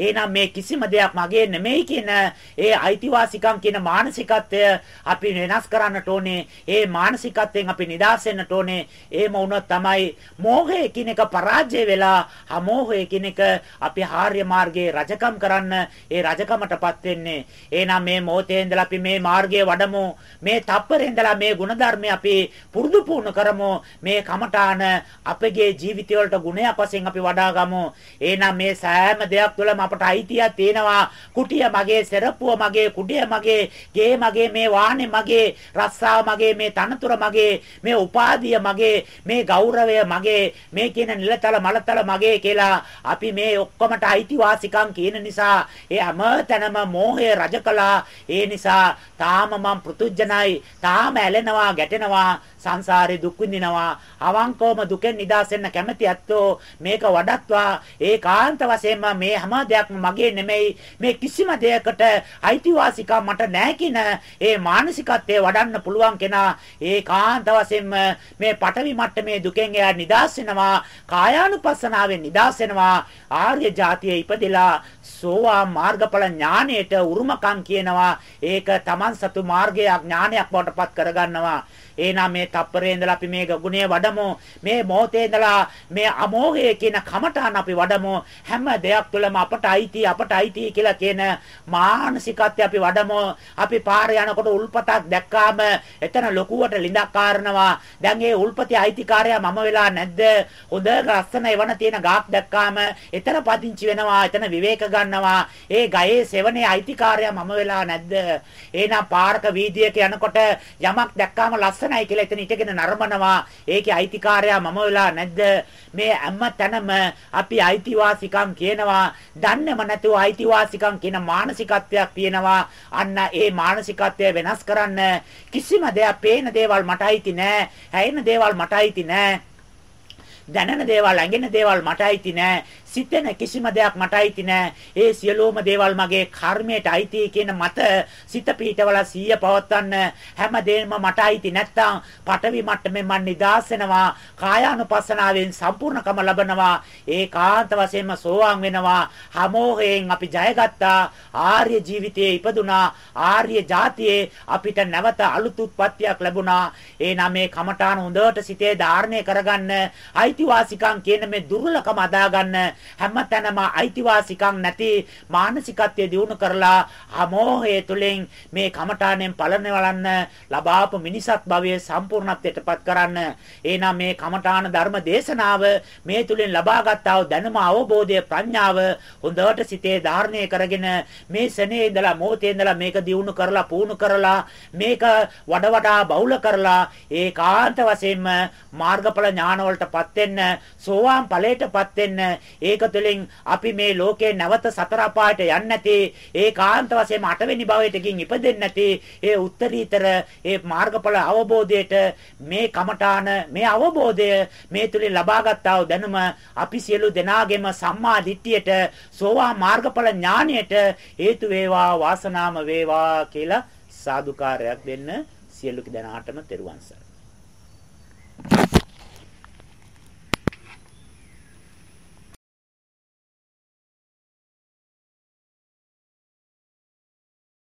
එහෙනම් මේ කිසිම දෙයක් මගේ නෙමෙයි කියන ඒ අයිතිවාසිකම් කියන මානසිකත්වය අපි වෙනස් කරන්නට ඕනේ. ඒ මානසිකත්වයෙන් අපි නිදහස් වෙන්නට ඕනේ. එහෙම වුණොත් තමයි මෝහය කියන එක පරාජය වෙලා අමෝහය කියන එක අපි ආර්ය මාර්ගයේ රජකම් කරන්න ඒ රජකමටපත් වෙන්නේ. එහෙනම් මේ මොහොතේ ඉඳලා අපි මේ මාර්ගයේ වඩමු. මේ තප්පරේ ඉඳලා මේ ಗುಣධර්ම අපි පුරුදු පුහුණු කරමු. මේ කමඨාන අපගේ ජීවිතය වලට ගුණයක් වශයෙන් අපි වඩා ගමු. එහෙනම් මේ සෑම දෙයක් තුළම අපට අයිතියක් තියෙනවා. කුටිය මගේ, සෙරප්පුව මගේ, කුඩිය මගේ, ගේ මගේ, මේ වාහනේ මගේ, රස්සාව මගේ, මේ තනතුර මගේ, මේ උපාධිය මගේ, මේ ගෞරවය මගේ, මේ කියන නිලතල මලතල මගේ කියලා අපි මේ ඔක්කොමට අයිතිවාසිකම් කියන නිසා ඒ හැමතැනම මෝහය රජකලා ඒ නිසා තාම මම පෘතුජනයි තාම ඇලෙනවා ගැටෙනවා. සංසාරේ දුක් විඳිනවා. අවංකවම දුකෙන් නිදහස් වෙන්න කැමති ඇත්තෝ. මේක වඩත්වා. ඒකාන්ත වශයෙන්ම මේ හැම දෙයක්ම මගේ නෙමෙයි. මේ කිසිම දෙයකට අයිතිවාසිකම් මට නැහැ කියන ඒ මානසිකත්වයේ වඩන්න පුළුවන් කෙනා ඒකාන්ත වශයෙන්ම මේ පටවි මට්ටමේ දුකෙන් එයා නිදහස් වෙනවා. කායානුපස්සනාවෙන් නිදහස් වෙනවා. ආර්ය જાතියේ ඉපදෙලා සෝවා මාර්ගඵල ඥානයට උරුමකම් කියනවා ඒක Taman සතු මාර්ගයක් ඥානයක් බවට පත් කරගන්නවා එහෙනම් මේ තප්පරේ ඉඳලා අපි මේ ගුණය වඩමු. මේ මොහොතේ ඉඳලා මේ අමෝහය කියන කමඨාන අපි වඩමු. හැම දෙයක් තුළම අපට අයිති අපට අයිති කියලා කියන මානසිකත්වය අපි වඩමු. අපි පාරේ යනකොට උල්පතක් දැක්කාම එතන ලොකුවට ලිඳක් කාරනවා. දැන් ඒ උල්පතේ අයිතිකාරයා මම වෙලා නැද්ද? හොඳ ලස්සන එවන තියෙන ගාක් දැක්කාම එතන පදිංචි වෙනවා. එතන විවේක ගන්නවා. ඒ ගයේ සෙවනේ අයිතිකාරයා මම වෙලා නැද්ද? එහෙනම් පාරක වීදියේක යනකොට යමක් දැක්කාම ලස්සන ලස්සනයි කියලා එතන ඉටගෙන නරඹනවා. ඒකේ අයිතිකාරයා මම වෙලා නැද්ද? මේ හැම තැනම අපි අයිතිවාසිකම් කියනවා. දන්නේම නැතුව අයිතිවාසිකම් කියන මානසිකත්වයක් තියෙනවා. අන්න ඒ මානසිකත්වය වෙනස් කරන්න කිසිම දෙයක් පේන දේවල් මට අයිති නෑ. හැයෙන දේවල් මට අයිති නෑ. දැනෙන දේවල්, ඇඟෙන දේවල් මට අයිති නෑ. සිතෙන කිසිම දෙයක් මට අයිති නෑ. ඒ සියලුම දේවල් මගේ කර්මයට අයිති කියන මත සිත පිටවල සීය පවත්වන්න හැම දෙයක්ම මට අයිති නැත්තම් පටවි මට්ටමේ මන් නිදාස් වෙනවා. කායානුපස්සනාවෙන් සම්පූර්ණකම ලබනවා. ඒකාන්ත වශයෙන්ම සෝවාන් වෙනවා. හමෝහයෙන් අපි ජයගත්තා. ආර්ය ජීවිතයේ ඉපදුනා. ආර්ය જાතියේ අපිට නැවත අලුත් උත්පත්තියක් ලැබුණා. එහෙනම් මේ කමඨාන හොඳට සිතේ ධාරණය කරගන්න අයිතිවාසිකම් කියන මේ දුර්ලකම අදාගන්න හැමතැනම අයිතිවාසිකම් නැති මානසිකත්වයේ දියුණු කරලා අමෝහය තුලින් මේ කමඨාණයෙන් පලන වලන්න ලබාපු මිනිසත් භවයේ සම්පූර්ණත්වයටපත් කරන්න. එහෙනම් මේ කමඨාන ධර්ම දේශනාව මේ තුලින් ලබාගත් ආ දැනුම අවබෝධය ප්‍රඥාව හොඳට සිතේ ධාරණය කරගෙන මේ සෙනේ ඉඳලා මොහොතේ ඉඳලා මේක දියුණු කරලා පුහුණු කරලා මේක වඩ වඩා බහුල කරලා ඒකාන්ත වශයෙන්ම මාර්ගඵල ඥාන වලටපත් වෙන්න සෝවාන් ඵලයටපත් වෙන්න ඒක තුළින් අපි මේ ලෝකේ නැවත සතර අපායට යන්නේ නැති ඒකාන්ත වශයෙන්ම අටවෙනි භවයටකින් ඉපදෙන්නේ නැති ඒ උත්තරීතර ඒ මාර්ගඵල අවබෝධයට මේ කමඨාන මේ අවබෝධය මේ තුලින් ලබාගත් ආ දැනුම අපි සියලු දෙනාගේම සම්මා දිට්ඨියට සෝවාන් මාර්ගඵල ඥානයට හේතු වේවා වාසනාම වේවා කියලා සාදුකාරයක් දෙන්න සියලු දෙනාටම තෙරුවන් සරණයි.